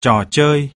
trò chơi.